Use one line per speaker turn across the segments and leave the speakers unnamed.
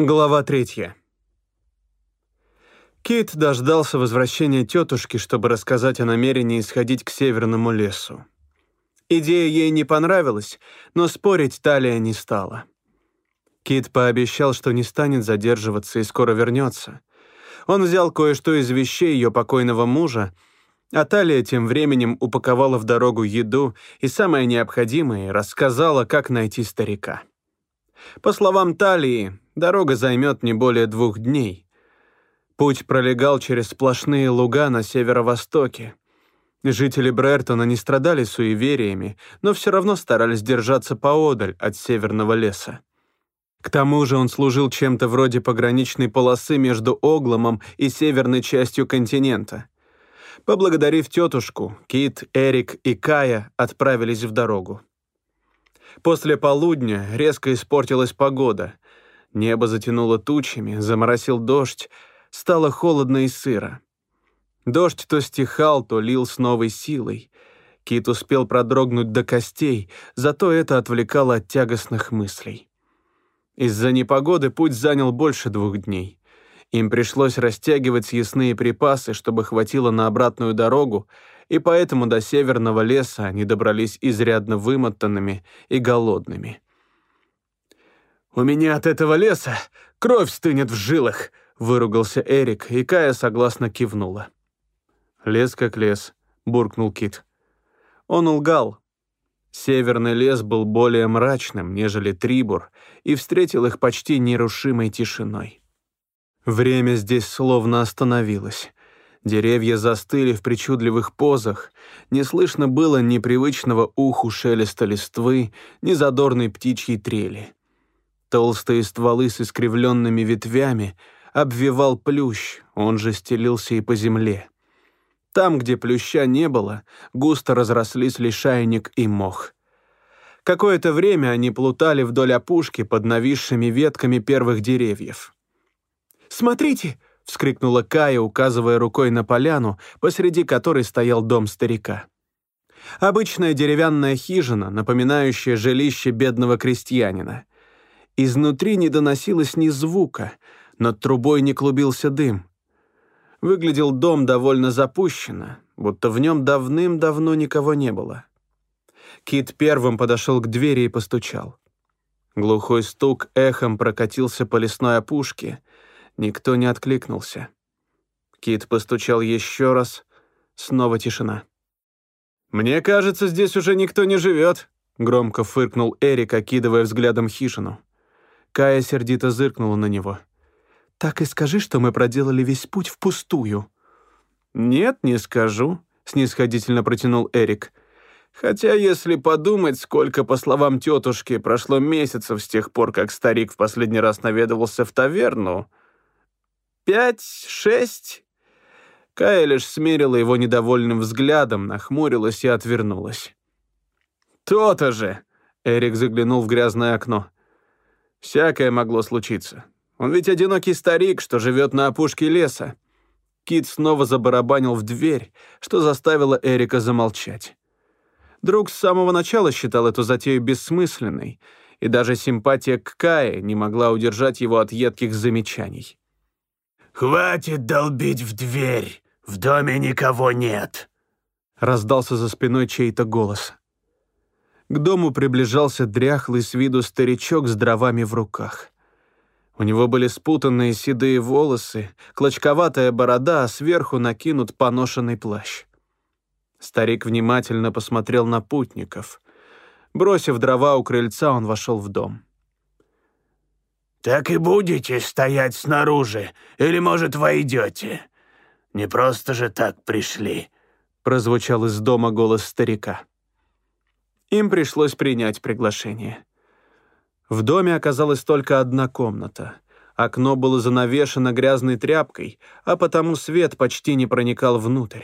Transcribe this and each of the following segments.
Глава третья. Кит дождался возвращения тетушки, чтобы рассказать о намерении сходить к северному лесу. Идея ей не понравилась, но спорить Талия не стала. Кит пообещал, что не станет задерживаться и скоро вернется. Он взял кое-что из вещей ее покойного мужа, а Талия тем временем упаковала в дорогу еду и самое необходимое рассказала, как найти старика. По словам Талии, дорога займет не более двух дней. Путь пролегал через сплошные луга на северо-востоке. Жители Брертона не страдали суевериями, но все равно старались держаться поодаль от северного леса. К тому же он служил чем-то вроде пограничной полосы между Огломом и северной частью континента. Поблагодарив тетушку, Кит, Эрик и Кая отправились в дорогу. После полудня резко испортилась погода. Небо затянуло тучами, заморосил дождь, стало холодно и сыро. Дождь то стихал, то лил с новой силой. Кит успел продрогнуть до костей, зато это отвлекало от тягостных мыслей. Из-за непогоды путь занял больше двух дней. Им пришлось растягивать съестные припасы, чтобы хватило на обратную дорогу, и поэтому до северного леса они добрались изрядно вымотанными и голодными. «У меня от этого леса кровь стынет в жилах», — выругался Эрик, и Кая согласно кивнула. «Лес как лес», — буркнул Кит. Он лгал. Северный лес был более мрачным, нежели Трибур, и встретил их почти нерушимой тишиной. Время здесь словно остановилось. Деревья застыли в причудливых позах. Не слышно было ни привычного уху шелеста листвы, ни задорной птичьей трели. Толстые стволы с искривленными ветвями обвивал плющ, он же стелился и по земле. Там, где плюща не было, густо разрослись лишайник и мох. Какое-то время они плутали вдоль опушки под нависшими ветками первых деревьев. «Смотрите!» — вскрикнула Кая, указывая рукой на поляну, посреди которой стоял дом старика. Обычная деревянная хижина, напоминающая жилище бедного крестьянина. Изнутри не доносилось ни звука, над трубой не клубился дым. Выглядел дом довольно запущенно, будто в нем давным-давно никого не было. Кит первым подошел к двери и постучал. Глухой стук эхом прокатился по лесной опушке — Никто не откликнулся. Кит постучал еще раз. Снова тишина. «Мне кажется, здесь уже никто не живет», — громко фыркнул Эрик, окидывая взглядом хижину. Кая сердито зыркнула на него. «Так и скажи, что мы проделали весь путь впустую». «Нет, не скажу», — снисходительно протянул Эрик. «Хотя, если подумать, сколько, по словам тетушки, прошло месяцев с тех пор, как старик в последний раз наведывался в таверну, Пять, шесть?» Кая лишь смерила его недовольным взглядом, нахмурилась и отвернулась. «То-то же!» — Эрик заглянул в грязное окно. «Всякое могло случиться. Он ведь одинокий старик, что живет на опушке леса». Кит снова забарабанил в дверь, что заставило Эрика замолчать. Друг с самого начала считал эту затею бессмысленной, и даже симпатия к Кае не могла удержать его от едких замечаний.
«Хватит долбить в дверь! В доме никого нет!»
Раздался за спиной чей-то голос. К дому приближался дряхлый с виду старичок с дровами в руках. У него были спутанные седые волосы, клочковатая борода, а сверху накинут поношенный плащ. Старик внимательно посмотрел на путников. Бросив дрова у крыльца, он вошел в дом.
«Так и будете стоять снаружи, или, может, войдете? Не просто же так пришли», —
прозвучал из дома голос старика. Им пришлось принять приглашение. В доме оказалась только одна комната. Окно было занавешено грязной тряпкой, а потому свет почти не проникал внутрь.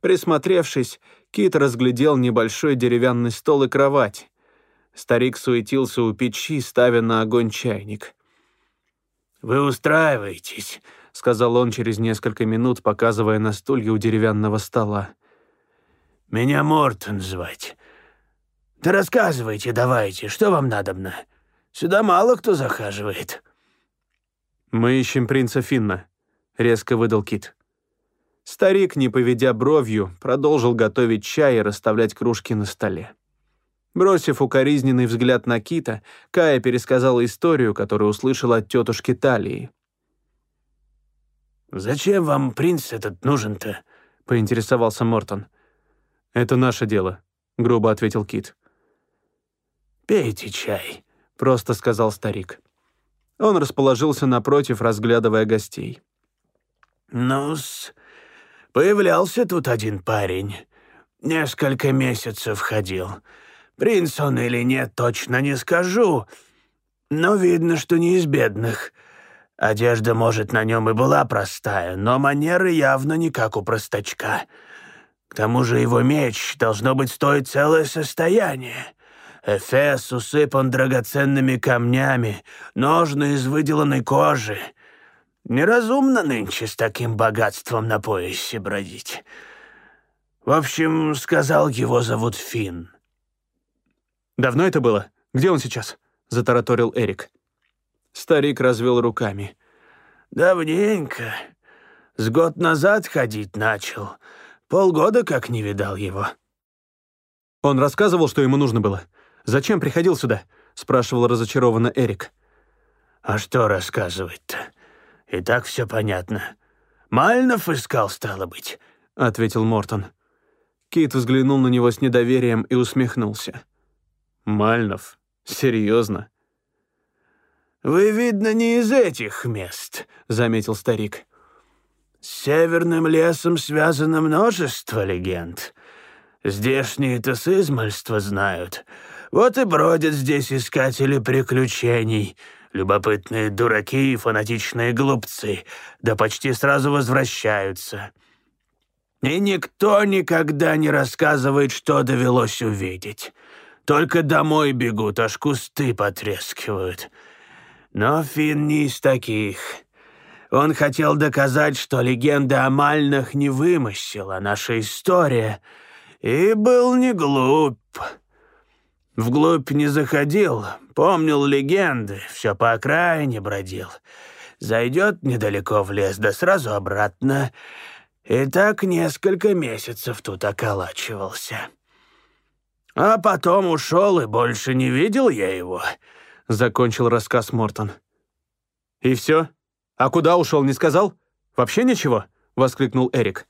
Присмотревшись, Кит разглядел небольшой деревянный стол и кровать. Старик суетился у печи, ставя на огонь чайник.
«Вы устраиваетесь», — сказал он через несколько минут, показывая на стулья у деревянного стола. «Меня Мортон звать. Да рассказывайте давайте, что вам надобно. Сюда мало кто захаживает».
«Мы ищем принца Финна», — резко выдал Кит. Старик, не поведя бровью, продолжил готовить чай и расставлять кружки на столе. Бросив укоризненный взгляд на Кита, Кая пересказала историю, которую услышала от тетушки Талии.
«Зачем вам принц этот нужен-то?» — поинтересовался Мортон.
«Это наше дело», — грубо ответил Кит.
«Пейте чай», —
просто сказал старик. Он расположился напротив, разглядывая гостей.
«Ну-с, появлялся тут один парень. Несколько месяцев ходил. Принц он или нет, точно не скажу. Но видно, что не из бедных. Одежда, может, на нем и была простая, но манеры явно не как у простачка. К тому же его меч должно быть стоить целое состояние. Эфес усыпан драгоценными камнями, ножны из выделанной кожи. Неразумно нынче с таким богатством на поясе бродить. В общем, сказал, его зовут Финн.
«Давно это было? Где он сейчас?» — затараторил Эрик. Старик развел руками.
«Давненько. С год назад ходить начал. Полгода как не видал его».
«Он рассказывал, что ему нужно было? Зачем приходил сюда?» — спрашивал разочарованно Эрик.
«А что рассказывать-то? И так все понятно. Мальнов искал, стало быть», —
ответил Мортон. Кит взглянул на него с недоверием и усмехнулся. Мальнов? Серьезно?
«Вы, видно, не из этих мест», — заметил старик. «С северным лесом связано множество легенд. Здешние-то с измальства знают. Вот и бродят здесь искатели приключений, любопытные дураки и фанатичные глупцы, да почти сразу возвращаются. И никто никогда не рассказывает, что довелось увидеть». Только домой бегут, аж кусты потрескивают. Но Финн не из таких. Он хотел доказать, что легенда о Мальнах не вымысел, а наша история. И был не глуп. Вглубь не заходил, помнил легенды, все по окраине бродил. Зайдет недалеко в лес, да сразу обратно. И так несколько месяцев тут околачивался. А потом ушел, и больше не видел я его», — закончил рассказ Мортон.
«И все? А куда ушел, не сказал? Вообще ничего?» — воскликнул Эрик.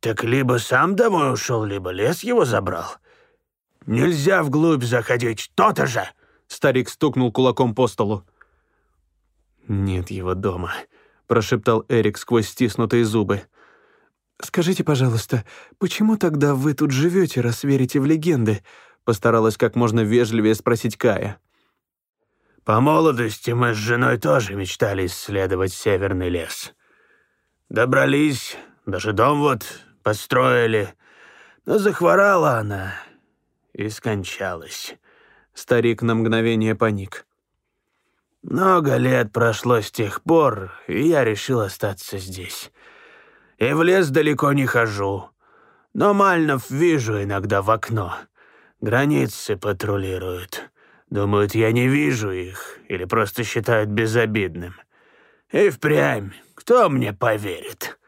«Так либо сам домой ушел, либо лес его забрал. Нельзя вглубь заходить, то-то же!»
Старик стукнул кулаком по столу. «Нет его дома», — прошептал Эрик сквозь стиснутые зубы. «Скажите, пожалуйста, почему тогда вы тут живете, раз верите в легенды?» Постаралась как можно вежливее спросить Кая.
«По молодости мы с женой тоже мечтали исследовать северный лес. Добрались, даже дом вот построили, но захворала она и скончалась».
Старик на мгновение паник.
«Много лет прошло с тех пор, и я решил остаться здесь» и в лес далеко не хожу. Но Мальнов вижу иногда в окно. Границы патрулируют. Думают, я не вижу их или просто считают безобидным. И впрямь, кто мне поверит?»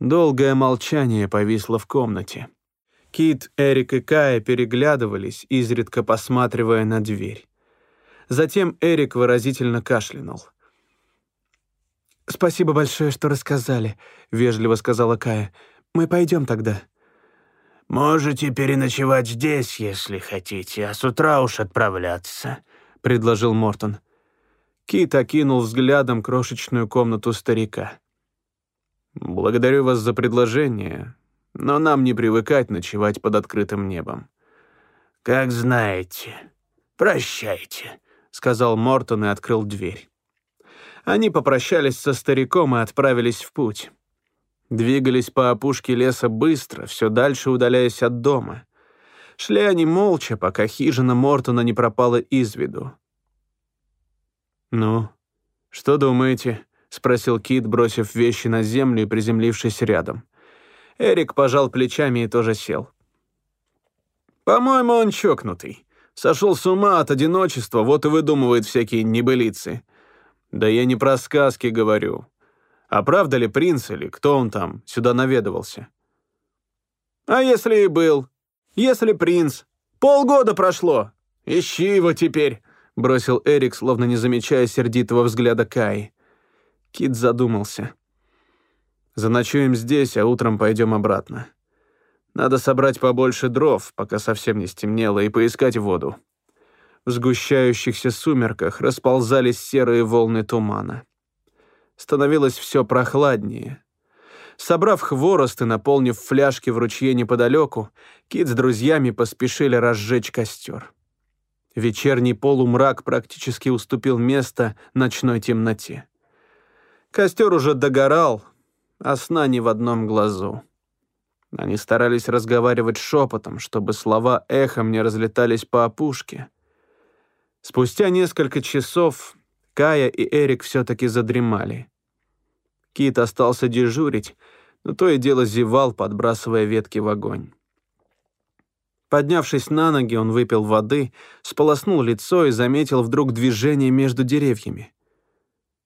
Долгое молчание повисло в комнате. Кит, Эрик и Кая переглядывались, изредка посматривая на дверь. Затем Эрик выразительно кашлянул. «Спасибо большое, что рассказали», — вежливо сказала Кая. «Мы пойдем тогда».
«Можете переночевать здесь, если хотите, а с утра уж отправляться», — предложил Мортон.
Кит окинул взглядом крошечную комнату старика. «Благодарю вас за предложение, но нам не привыкать ночевать под открытым небом».
«Как знаете. Прощайте», — сказал Мортон и открыл дверь.
Они попрощались со стариком и отправились в путь. Двигались по опушке леса быстро, все дальше удаляясь от дома. Шли они молча, пока хижина Мортона не пропала из виду. «Ну, что думаете?» — спросил Кит, бросив вещи на землю и приземлившись рядом. Эрик пожал плечами и тоже сел. «По-моему, он чокнутый. Сошел с ума от одиночества, вот и выдумывает всякие небылицы. «Да я не про сказки говорю. А правда ли принц или кто он там сюда наведывался?» «А если и был? Если принц? Полгода прошло. Ищи его теперь», — бросил Эрик, словно не замечая сердитого взгляда Кай. Кит задумался. «Заночуем здесь, а утром пойдем обратно. Надо собрать побольше дров, пока совсем не стемнело, и поискать воду». В сгущающихся сумерках расползались серые волны тумана. Становилось все прохладнее. Собрав хворост и наполнив фляжки в ручье неподалеку, Кит с друзьями поспешили разжечь костер. Вечерний полумрак практически уступил место ночной темноте. Костер уже догорал, а сна ни в одном глазу. Они старались разговаривать шепотом, чтобы слова эхом не разлетались по опушке. Спустя несколько часов Кая и Эрик все-таки задремали. Кит остался дежурить, но то и дело зевал, подбрасывая ветки в огонь. Поднявшись на ноги, он выпил воды, сполоснул лицо и заметил вдруг движение между деревьями.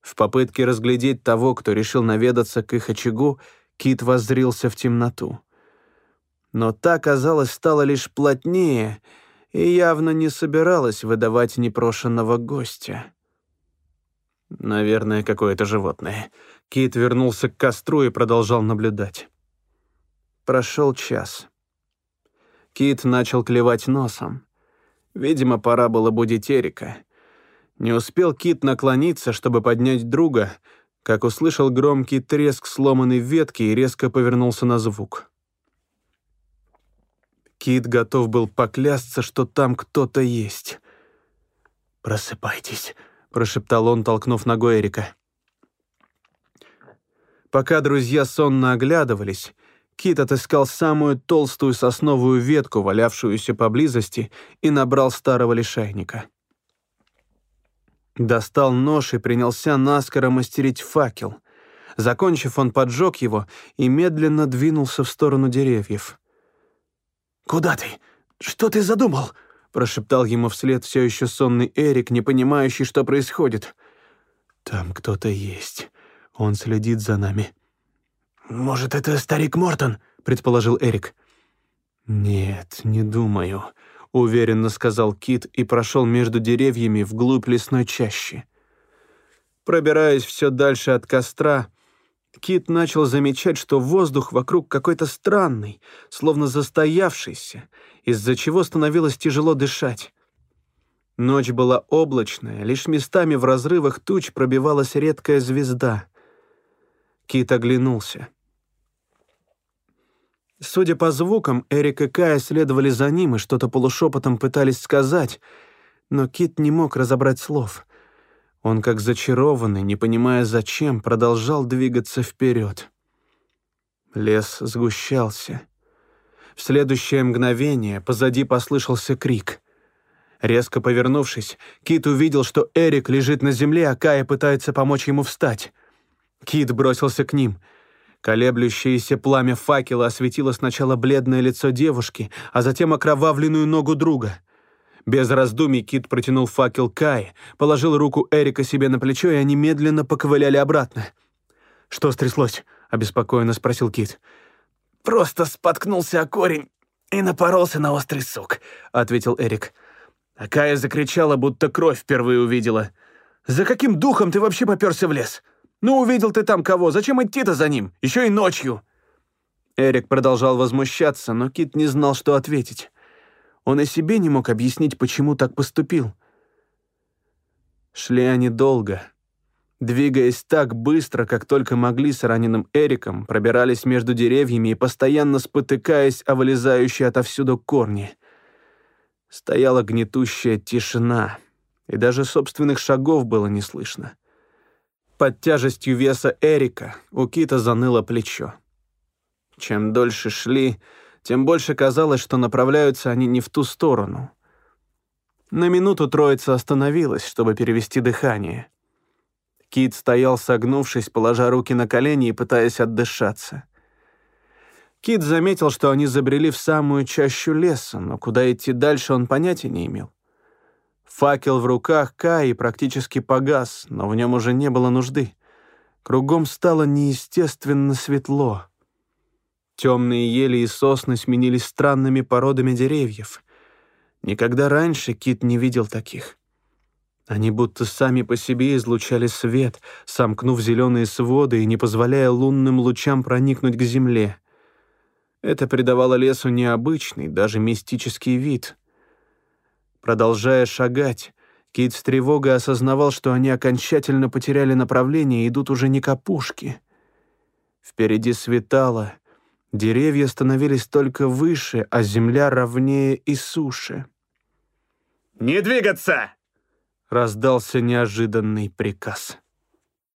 В попытке разглядеть того, кто решил наведаться к их очагу, Кит воззрился в темноту. Но та, казалось, стала лишь плотнее и явно не собиралась выдавать непрошенного гостя. Наверное, какое-то животное. Кит вернулся к костру и продолжал наблюдать. Прошел час. Кит начал клевать носом. Видимо, пора было будить Эрика. Не успел Кит наклониться, чтобы поднять друга, как услышал громкий треск сломанной ветки и резко повернулся на звук. Кит готов был поклясться, что там кто-то есть. «Просыпайтесь», — прошептал он, толкнув ногой Эрика. Пока друзья сонно оглядывались, Кит отыскал самую толстую сосновую ветку, валявшуюся поблизости, и набрал старого лишайника. Достал нож и принялся наскоро мастерить факел. Закончив, он поджег его и медленно двинулся в сторону деревьев. «Куда ты? Что ты задумал?» прошептал ему вслед все еще сонный Эрик, не понимающий, что происходит. «Там кто-то есть. Он следит за нами». «Может, это старик Мортон?» — предположил Эрик. «Нет, не думаю», — уверенно сказал Кит и прошел между деревьями вглубь лесной чащи. Пробираясь все дальше от костра, Кит начал замечать, что воздух вокруг какой-то странный, словно застоявшийся, из-за чего становилось тяжело дышать. Ночь была облачная, лишь местами в разрывах туч пробивалась редкая звезда. Кит оглянулся. Судя по звукам, Эрик и Кая следовали за ним и что-то полушепотом пытались сказать, но Кит не мог разобрать слов. Он, как зачарованный, не понимая зачем, продолжал двигаться вперед. Лес сгущался. В следующее мгновение позади послышался крик. Резко повернувшись, Кит увидел, что Эрик лежит на земле, а Кая пытается помочь ему встать. Кит бросился к ним. Колеблющееся пламя факела осветило сначала бледное лицо девушки, а затем окровавленную ногу друга. Без раздумий Кит протянул факел Кай, положил руку Эрика себе на плечо, и они медленно поковыляли обратно. «Что стряслось?» — обеспокоенно спросил Кит. Просто споткнулся о корень и напоролся на острый сук», — ответил Эрик. А Кая закричала, будто кровь впервые увидела. «За каким духом ты вообще попёрся в лес? Ну, увидел ты там кого, зачем идти-то за ним? Еще и ночью!» Эрик продолжал возмущаться, но Кит не знал, что ответить. Он и себе не мог объяснить, почему так поступил. Шли они долго. Двигаясь так быстро, как только могли с раненым Эриком, пробирались между деревьями и постоянно спотыкаясь о вылезающие отовсюду корни. Стояла гнетущая тишина, и даже собственных шагов было не слышно. Под тяжестью веса Эрика у Кита заныло плечо. Чем дольше шли, тем больше казалось, что направляются они не в ту сторону. На минуту троица остановилась, чтобы перевести дыхание — Кит стоял согнувшись, положа руки на колени и пытаясь отдышаться. Кит заметил, что они забрели в самую чащу леса, но куда идти дальше он понятия не имел. Факел в руках Каи практически погас, но в нем уже не было нужды. Кругом стало неестественно светло. Темные ели и сосны сменились странными породами деревьев. Никогда раньше Кит не видел таких. Они будто сами по себе излучали свет, сомкнув зеленые своды и не позволяя лунным лучам проникнуть к земле. Это придавало лесу необычный, даже мистический вид. Продолжая шагать, Кит с тревогой осознавал, что они окончательно потеряли направление и идут уже не к опушке. Впереди светало, деревья становились только выше, а земля ровнее и суше.
«Не двигаться!»
раздался неожиданный приказ.